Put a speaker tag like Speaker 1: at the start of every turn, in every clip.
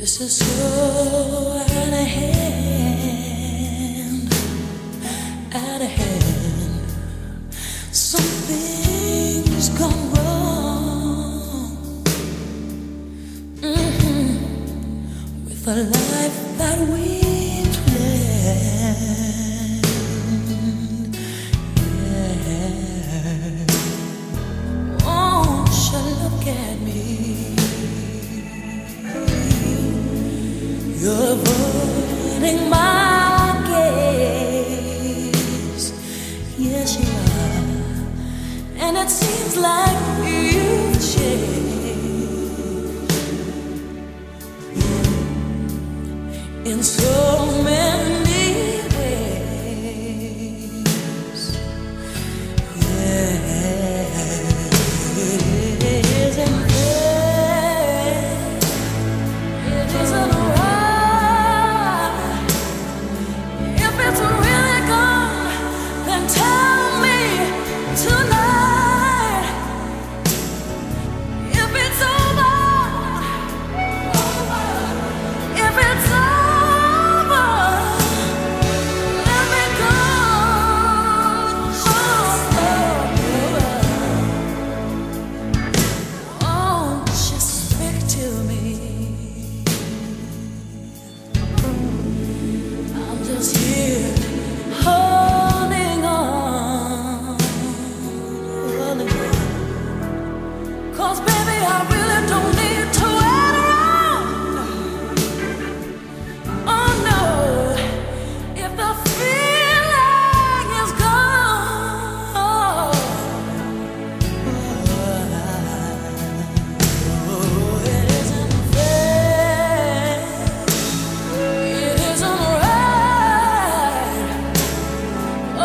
Speaker 1: this is so out of hand, out of hand. Something's gone wrong mm-hmm. with the life that we planned. You're avoiding my gaze. Yes, you are. And it seems like you've changed. So.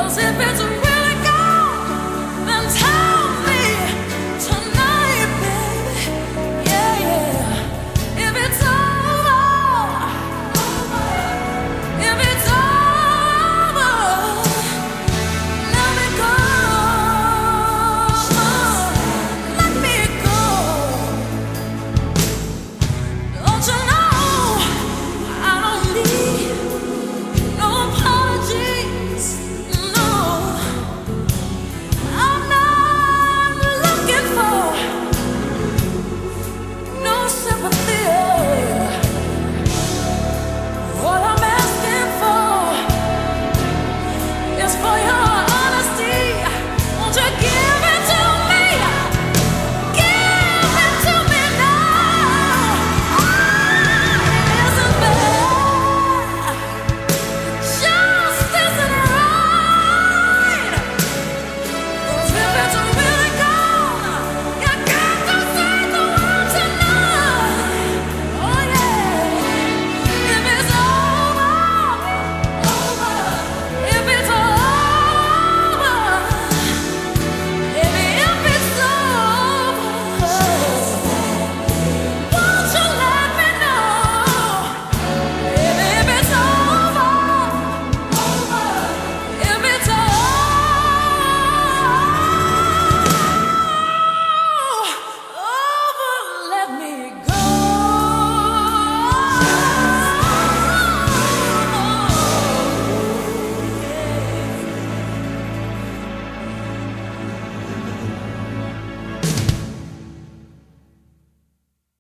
Speaker 1: knows if it's real.